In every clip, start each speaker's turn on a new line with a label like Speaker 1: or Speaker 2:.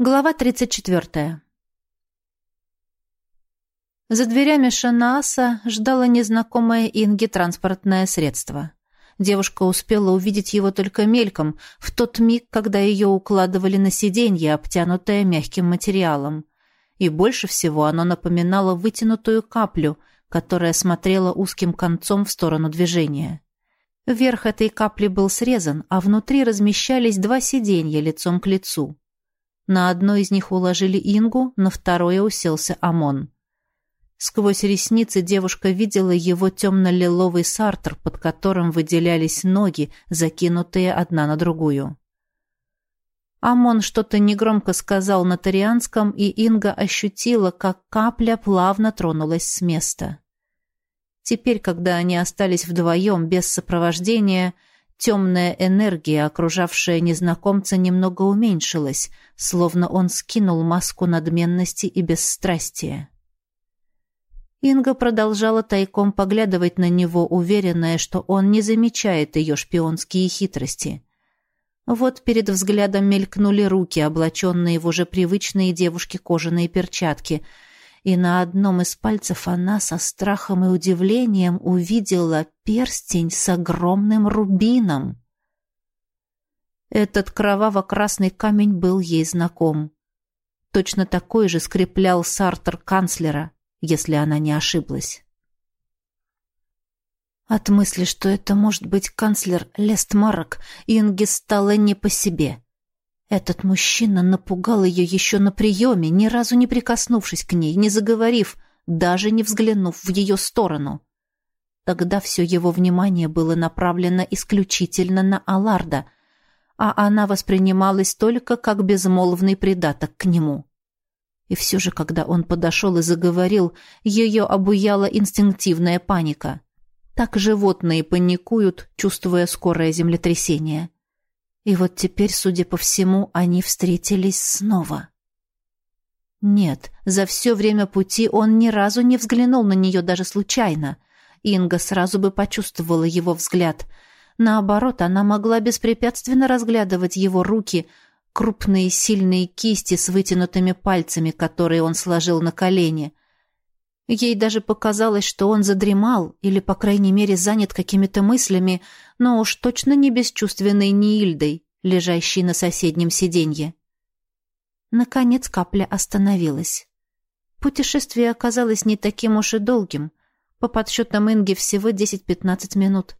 Speaker 1: Глава 34. За дверями Шанааса ждало незнакомое Инге транспортное средство. Девушка успела увидеть его только мельком, в тот миг, когда ее укладывали на сиденье, обтянутое мягким материалом. И больше всего оно напоминало вытянутую каплю, которая смотрела узким концом в сторону движения. Верх этой капли был срезан, а внутри размещались два сиденья лицом к лицу. На одно из них уложили Ингу, на второе уселся Амон. Сквозь ресницы девушка видела его темно-лиловый сартер, под которым выделялись ноги, закинутые одна на другую. Амон что-то негромко сказал на тарианском, и Инга ощутила, как капля плавно тронулась с места. Теперь, когда они остались вдвоем, без сопровождения, Темная энергия, окружавшая незнакомца, немного уменьшилась, словно он скинул маску надменности и бесстрастия. Инга продолжала тайком поглядывать на него, уверенная, что он не замечает ее шпионские хитрости. Вот перед взглядом мелькнули руки, облаченные в уже привычные девушке кожаные перчатки — и на одном из пальцев она со страхом и удивлением увидела перстень с огромным рубином. Этот кроваво-красный камень был ей знаком. Точно такой же скреплял сартер канцлера, если она не ошиблась. От мысли, что это может быть канцлер Лестмарок, Инге стало не по себе — этот мужчина напугал ее еще на приеме, ни разу не прикоснувшись к ней, не заговорив, даже не взглянув в ее сторону. Тогда все его внимание было направлено исключительно на Аларда, а она воспринималась только как безмолвный придаток к нему. И все же, когда он подошел и заговорил, ее обуяла инстинктивная паника. Так животные паникуют, чувствуя скорое землетрясение. — и вот теперь, судя по всему, они встретились снова. Нет, за все время пути он ни разу не взглянул на нее даже случайно. Инга сразу бы почувствовала его взгляд. Наоборот, она могла беспрепятственно разглядывать его руки, крупные сильные кисти с вытянутыми пальцами, которые он сложил на колени. Ей даже показалось, что он задремал или, по крайней мере, занят какими-то мыслями, но уж точно не бесчувственной Нильдой, лежащей на соседнем сиденье. Наконец капля остановилась. Путешествие оказалось не таким уж и долгим. По подсчетам Инги всего 10-15 минут.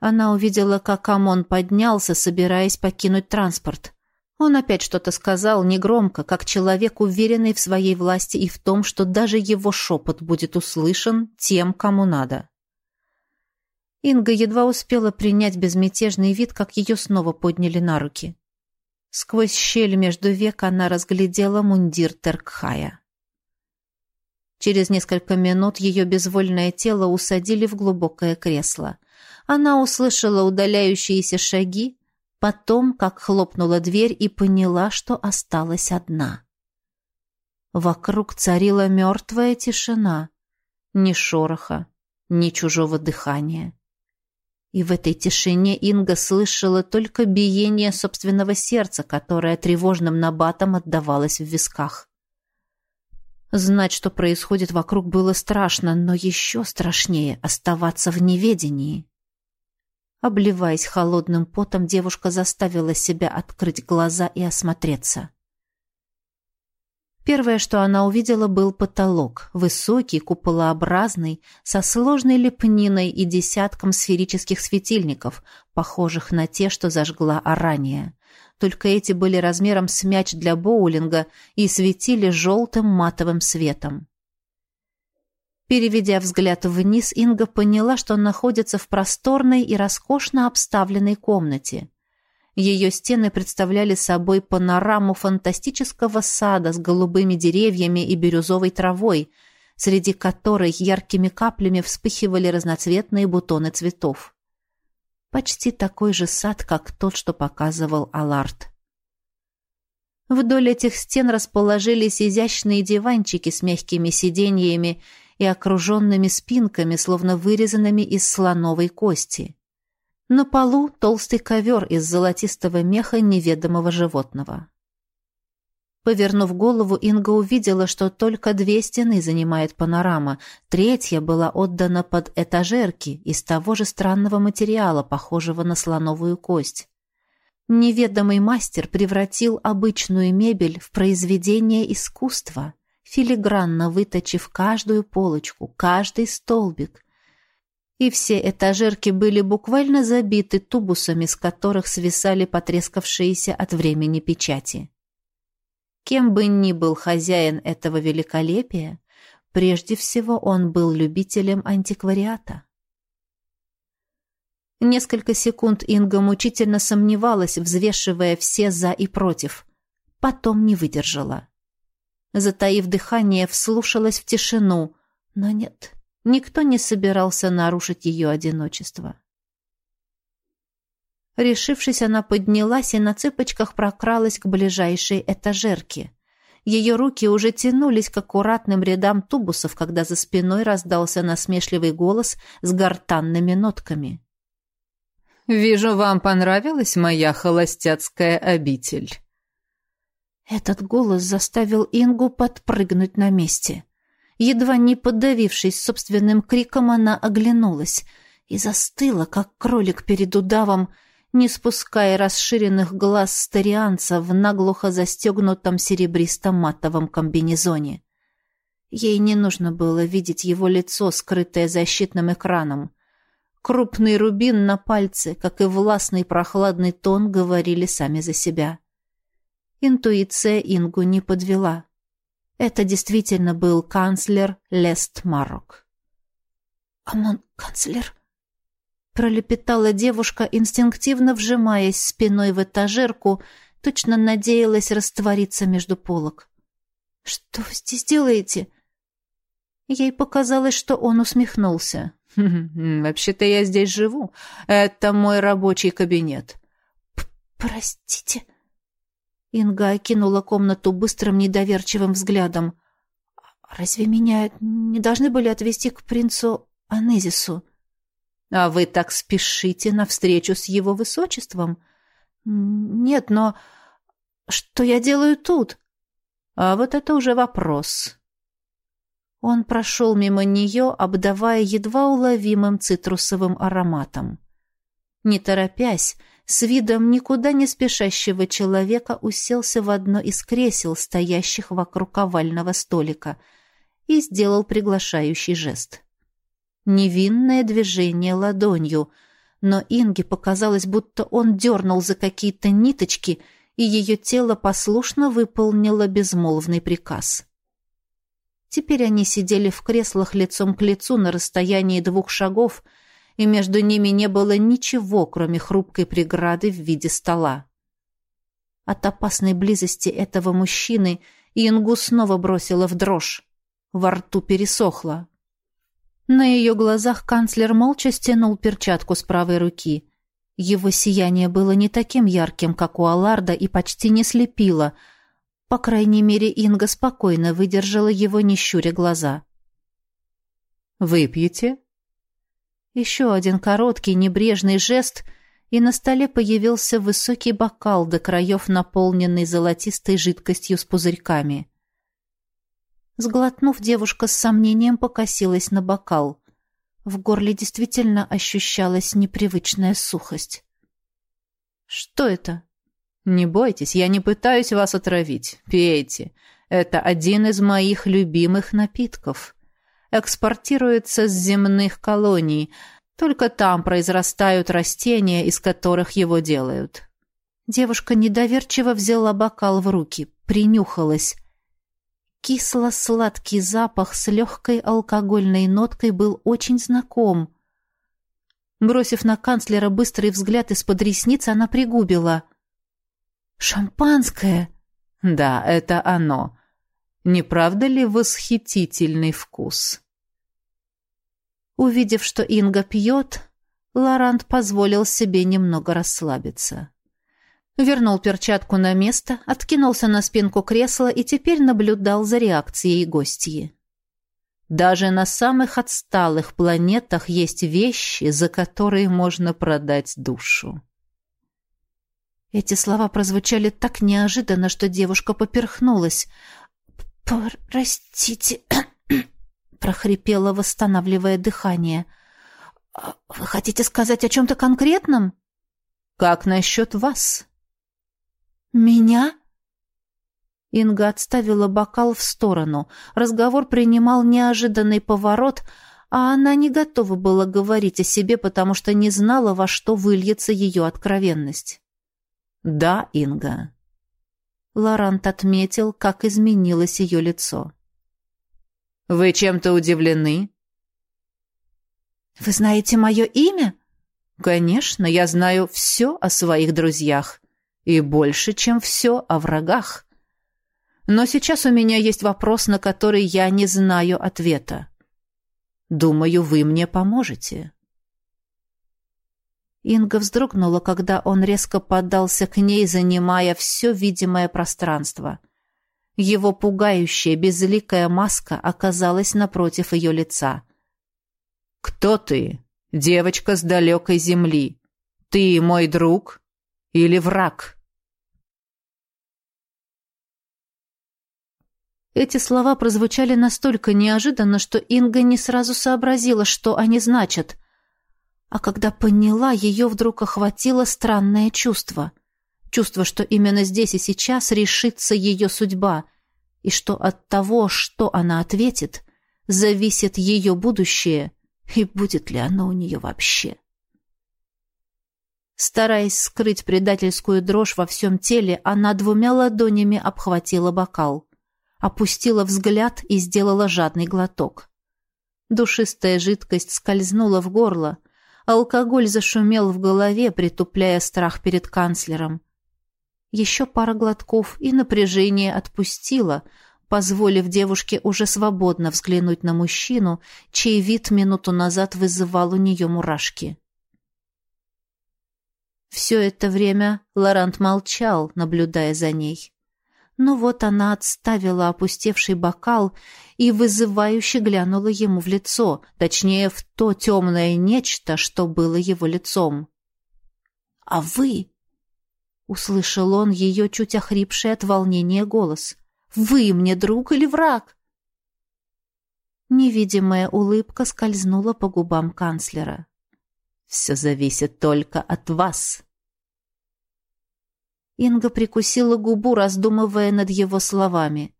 Speaker 1: Она увидела, как Амон поднялся, собираясь покинуть транспорт. Он опять что-то сказал негромко, как человек, уверенный в своей власти и в том, что даже его шепот будет услышан тем, кому надо. Инга едва успела принять безмятежный вид, как ее снова подняли на руки. Сквозь щель между век она разглядела мундир Теркхая. Через несколько минут ее безвольное тело усадили в глубокое кресло. Она услышала удаляющиеся шаги, потом, как хлопнула дверь и поняла, что осталась одна. Вокруг царила мертвая тишина. Ни шороха, ни чужого дыхания. И в этой тишине Инга слышала только биение собственного сердца, которое тревожным набатом отдавалось в висках. Знать, что происходит вокруг, было страшно, но еще страшнее оставаться в неведении. Обливаясь холодным потом, девушка заставила себя открыть глаза и осмотреться. Первое, что она увидела, был потолок, высокий, куполообразный, со сложной лепниной и десятком сферических светильников, похожих на те, что зажгла Арания. Только эти были размером с мяч для боулинга и светили желтым матовым светом. Переведя взгляд вниз, Инга поняла, что находится в просторной и роскошно обставленной комнате. Ее стены представляли собой панораму фантастического сада с голубыми деревьями и бирюзовой травой, среди которой яркими каплями вспыхивали разноцветные бутоны цветов. Почти такой же сад, как тот, что показывал Аларт. Вдоль этих стен расположились изящные диванчики с мягкими сиденьями и окруженными спинками, словно вырезанными из слоновой кости. На полу толстый ковер из золотистого меха неведомого животного. Повернув голову, Инга увидела, что только две стены занимает панорама, третья была отдана под этажерки из того же странного материала, похожего на слоновую кость. Неведомый мастер превратил обычную мебель в произведение искусства, филигранно выточив каждую полочку, каждый столбик. И все этажерки были буквально забиты тубусами, с которых свисали потрескавшиеся от времени печати. Кем бы ни был хозяин этого великолепия, прежде всего он был любителем антиквариата. Несколько секунд Инга мучительно сомневалась, взвешивая все «за» и «против». Потом не выдержала. Затаив дыхание, вслушалась в тишину, но нет, никто не собирался нарушить ее одиночество. Решившись, она поднялась и на цыпочках прокралась к ближайшей этажерке. Ее руки уже тянулись к аккуратным рядам тубусов, когда за спиной раздался насмешливый голос с гортанными нотками.
Speaker 2: «Вижу, вам понравилась моя холостяцкая обитель».
Speaker 1: Этот голос заставил Ингу подпрыгнуть на месте. Едва не поддавившись собственным криком, она оглянулась и застыла, как кролик перед удавом, не спуская расширенных глаз старианца в наглухо застегнутом серебристо-матовом комбинезоне. Ей не нужно было видеть его лицо, скрытое защитным экраном. Крупный рубин на пальце, как и властный прохладный тон, говорили сами за себя. Интуиция Ингу не подвела. Это действительно был канцлер Лест Марок. «Амон, канцлер?» пролепетала девушка, инстинктивно вжимаясь спиной в этажерку, точно надеялась раствориться между полок. «Что вы здесь делаете?» Ей показалось, что он усмехнулся.
Speaker 2: «Вообще-то я здесь живу. Это мой рабочий кабинет».
Speaker 1: «Простите». Инга окинула комнату быстрым недоверчивым взглядом. «Разве меня не должны были отвезти к принцу Анезису?»
Speaker 2: А вы так спешите навстречу с его высочеством?
Speaker 1: Нет, но что я делаю тут?
Speaker 2: А вот это уже вопрос.
Speaker 1: Он прошел мимо нее, обдавая едва уловимым цитрусовым ароматом. Не торопясь, с видом никуда не спешащего человека уселся в одно из кресел, стоящих вокруг овального столика, и сделал приглашающий жест. Невинное движение ладонью, но Инге показалось, будто он дернул за какие-то ниточки, и ее тело послушно выполнило безмолвный приказ. Теперь они сидели в креслах лицом к лицу на расстоянии двух шагов, и между ними не было ничего, кроме хрупкой преграды в виде стола. От опасной близости этого мужчины Ингу снова бросила в дрожь. Во рту пересохло. На ее глазах канцлер молча стянул перчатку с правой руки. Его сияние было не таким ярким, как у Аларда, и почти не слепило. По крайней мере, Инга спокойно выдержала его, не щуря глаза.
Speaker 2: «Выпьете?»
Speaker 1: Еще один короткий, небрежный жест, и на столе появился высокий бокал до краев, наполненный золотистой жидкостью с пузырьками. Сглотнув, девушка с сомнением покосилась на бокал. В горле действительно ощущалась непривычная сухость. «Что это?»
Speaker 2: «Не бойтесь, я не пытаюсь вас отравить. Пейте. Это один из моих любимых напитков. Экспортируется с земных колоний. Только там произрастают растения, из которых его делают».
Speaker 1: Девушка недоверчиво взяла бокал в руки, принюхалась – Кисло-сладкий запах с легкой алкогольной ноткой был очень знаком. Бросив на канцлера быстрый взгляд из-под ресниц, она пригубила. «Шампанское!»
Speaker 2: «Да, это оно. Не правда ли восхитительный вкус?»
Speaker 1: Увидев, что Инга пьет, Лорант позволил себе немного расслабиться вернул перчатку на место, откинулся на спинку кресла и теперь наблюдал за реакцией гостьи. Даже на самых отсталых планетах есть вещи, за которые можно продать душу. Эти слова прозвучали так неожиданно, что девушка поперхнулась. «Простите», — прохрипела, восстанавливая дыхание. «А «Вы хотите сказать о чем-то конкретном?»
Speaker 2: «Как насчет вас?»
Speaker 1: «Меня?»
Speaker 2: Инга отставила бокал в сторону. Разговор принимал неожиданный поворот, а она не готова была говорить о себе, потому что не знала, во что выльется ее откровенность. «Да, Инга». Лорант отметил, как изменилось ее лицо. «Вы чем-то удивлены?»
Speaker 1: «Вы знаете мое имя?»
Speaker 2: «Конечно, я знаю все о своих друзьях и больше, чем все о врагах. Но сейчас у меня есть вопрос, на который я не знаю ответа. Думаю, вы мне поможете». Инга вздрогнула, когда он резко поддался к ней, занимая все видимое пространство. Его пугающая, безликая маска оказалась напротив ее лица. «Кто ты, девочка с далекой земли? Ты мой друг или враг?» Эти слова прозвучали настолько неожиданно, что Инга не сразу сообразила, что они значат – а когда поняла, ее вдруг охватило странное чувство. Чувство, что именно здесь и сейчас решится ее судьба, и что от того, что она ответит, зависит ее будущее, и будет ли оно у нее вообще. Стараясь скрыть предательскую дрожь во всем теле, она двумя ладонями обхватила бокал, опустила взгляд и сделала жадный глоток. Душистая жидкость скользнула в горло, Алкоголь зашумел в голове, притупляя страх перед канцлером. Еще пара глотков, и напряжение отпустило, позволив девушке уже свободно взглянуть на мужчину, чей вид минуту назад вызывал у нее мурашки. Все это время Лорант молчал, наблюдая за ней. Но вот она отставила опустевший бокал и вызывающе глянула ему в лицо, точнее, в то темное нечто, что было его лицом. «А вы?» — услышал он ее чуть охрипший от волнения голос. «Вы мне друг или враг?» Невидимая улыбка скользнула по губам канцлера. «Все зависит только от вас», Инга прикусила губу, раздумывая над его словами.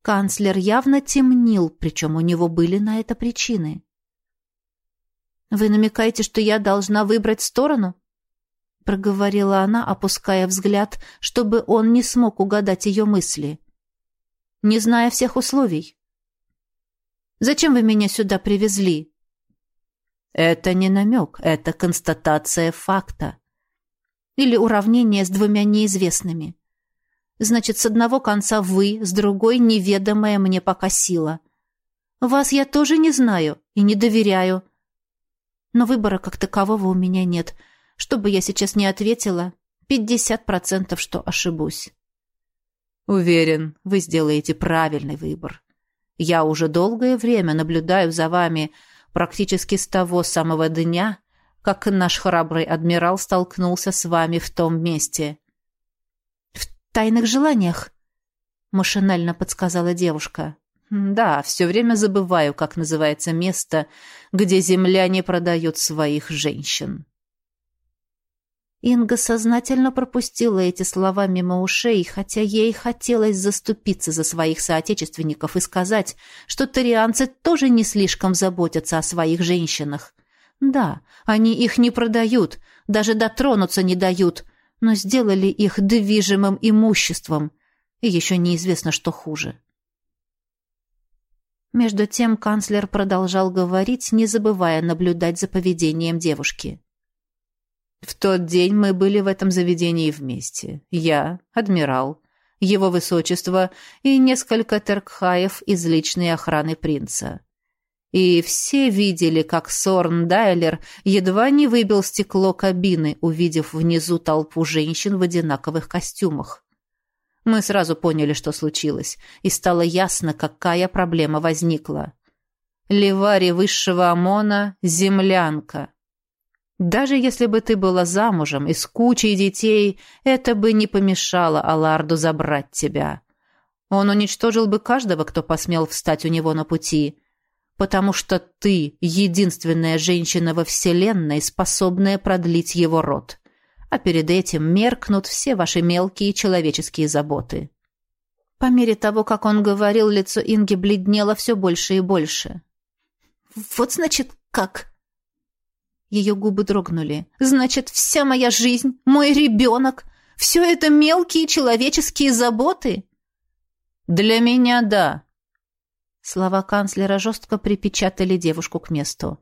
Speaker 2: Канцлер явно темнил, причем у него были на это причины. «Вы намекаете, что я должна выбрать сторону?» проговорила она, опуская взгляд, чтобы он не смог угадать ее мысли. «Не зная всех условий». «Зачем вы меня сюда привезли?» «Это не намек, это констатация факта», или уравнение с двумя неизвестными. Значит, с одного конца вы, с другой неведомая мне пока сила. Вас я тоже не знаю и не доверяю. Но выбора как такового у меня нет. Что бы я сейчас не ответила, пятьдесят процентов, что ошибусь. Уверен, вы сделаете правильный выбор. Я уже долгое время наблюдаю за вами, практически с того самого дня, как наш храбрый адмирал столкнулся с вами в том месте. В тайных желаниях, машинально подсказала девушка. Да, все время забываю, как называется место, где земляне продают своих женщин. Инга сознательно пропустила эти слова мимо ушей, хотя ей хотелось заступиться за своих соотечественников и сказать, что тарианцы тоже не слишком заботятся о своих женщинах. Да, они их не продают, даже дотронуться не дают, но сделали их движимым имуществом. И еще неизвестно, что хуже. Между тем канцлер продолжал говорить, не забывая наблюдать за поведением девушки. «В тот день мы были в этом заведении вместе. Я, адмирал, его высочество и несколько теркхаев из личной охраны принца. И все видели, как Сорн Дайлер едва не выбил стекло кабины, увидев внизу толпу женщин в одинаковых костюмах. Мы сразу поняли, что случилось, и стало ясно, какая проблема возникла. Левари высшего ОМОНа — землянка. Даже если бы ты была замужем и с кучей детей, это бы не помешало Аларду забрать тебя. Он уничтожил бы каждого, кто посмел встать у него на пути, потому что ты единственная женщина во Вселенной, способная продлить его род. А перед этим меркнут все ваши мелкие человеческие заботы. По мере того, как он говорил, лицо Инги бледнело все больше и больше.
Speaker 1: «Вот значит, как?» Ее губы дрогнули. «Значит, вся моя жизнь, мой ребенок, все это мелкие человеческие заботы?»
Speaker 2: «Для меня да». Слова канцлера жестко припечатали девушку к месту.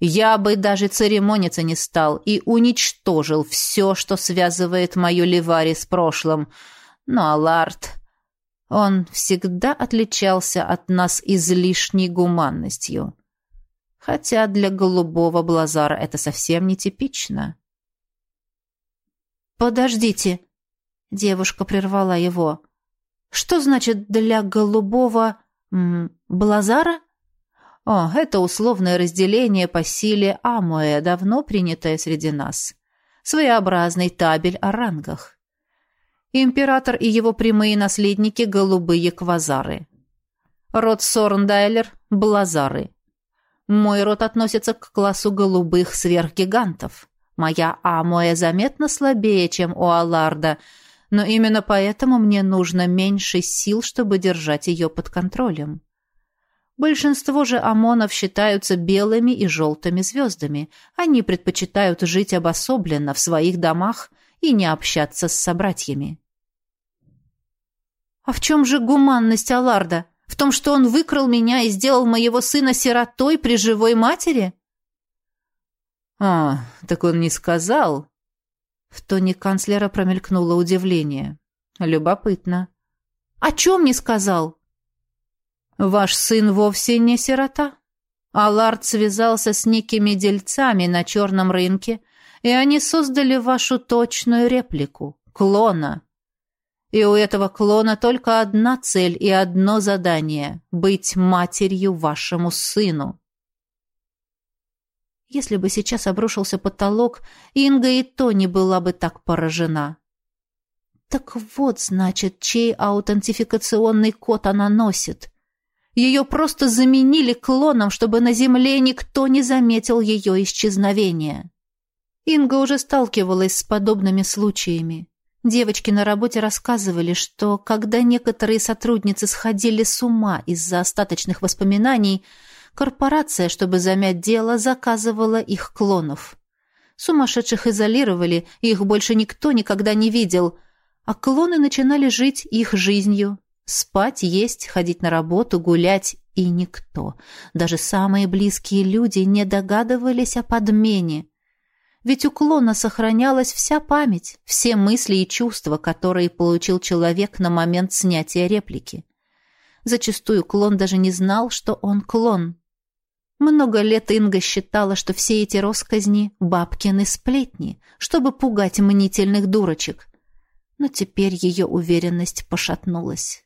Speaker 2: «Я бы даже церемониться не стал и уничтожил все, что связывает мою Ливари с прошлым. Но Аларт...» Он всегда отличался от нас излишней гуманностью. Хотя для голубого Блазара это совсем нетипично.
Speaker 1: «Подождите!» — девушка прервала его. «Что значит «для голубого м, Блазара»?»
Speaker 2: «О, это условное разделение по силе Амуэ, давно принятое среди нас. Своеобразный табель о рангах. Император и его прямые наследники – голубые квазары. Род Сорндайлер – блазары. Мой род относится к классу голубых сверхгигантов. Моя Амоя заметно слабее, чем у Алларда, но именно поэтому мне нужно меньше сил, чтобы держать ее под контролем. Большинство же ОМОНов считаются белыми и желтыми звездами. Они предпочитают жить обособленно в своих домах и не общаться с собратьями.
Speaker 1: «А в чем же гуманность Аларда? В том, что он выкрал меня и сделал моего сына сиротой при живой матери?»
Speaker 2: «А, так он не сказал?» В тоне канцлера промелькнуло удивление. «Любопытно».
Speaker 1: «О чем не сказал?»
Speaker 2: «Ваш сын вовсе не сирота. Алард связался с некими дельцами на черном рынке и они создали вашу точную реплику — клона. И у этого клона только одна цель и одно задание — быть матерью вашему сыну.
Speaker 1: Если бы сейчас обрушился потолок, Инга и то не была бы так поражена. Так вот, значит, чей аутентификационный код она носит. Ее просто заменили клоном, чтобы на Земле никто не заметил ее исчезновения. Инга уже сталкивалась с подобными случаями. Девочки на работе рассказывали, что когда некоторые сотрудницы сходили с ума из-за остаточных воспоминаний, корпорация, чтобы замять дело, заказывала их клонов. Сумасшедших изолировали, их больше никто никогда не видел, а клоны начинали жить их жизнью. Спать, есть, ходить на работу, гулять, и никто, даже самые близкие люди, не догадывались о подмене. Ведь у клона сохранялась вся память, все мысли и чувства, которые получил человек на момент снятия реплики. Зачастую клон даже не знал, что он клон. Много лет Инга считала, что все эти росказни — бабкины сплетни, чтобы пугать мнительных дурочек. Но теперь ее уверенность пошатнулась.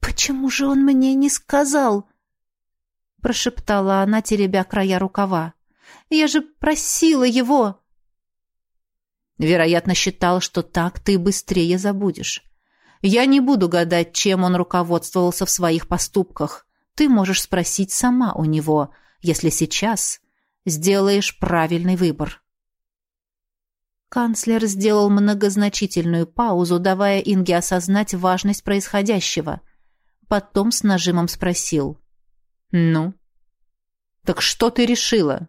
Speaker 1: «Почему же он мне не сказал?» — прошептала она, теребя края рукава. Я же просила его!»
Speaker 2: Вероятно, считал, что так ты быстрее забудешь. Я не буду гадать, чем он руководствовался в своих поступках. Ты можешь спросить сама у него, если сейчас сделаешь правильный выбор.
Speaker 1: Канцлер сделал многозначительную паузу, давая Инге осознать важность происходящего. Потом с нажимом спросил.
Speaker 2: «Ну? Так что ты решила?»